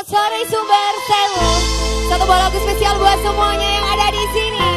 selamat sore Sumber Sewu. Satu bola spesial buat semuanya yang ada di sini.